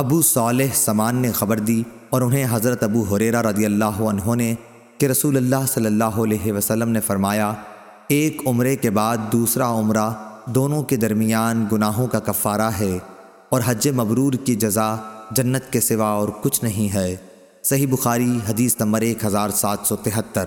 ابو صالح سمان نے خبر دی اور انہیں حضرت ابو حریرہ رضی اللہ عنہ نے کہ رسول اللہ صلی اللہ علیہ وسلم نے فرمایا، ایک عمرے کے بعد دوسرا عمرہ دونوں کے درمیان گناہوں کا کفارہ ہے اور حج مبرور کی جزا جنت کے سوا اور کچھ نہیں ہے۔ صحیح بخاری حدیث نمبر ایک ہزار سات سو تہتر۔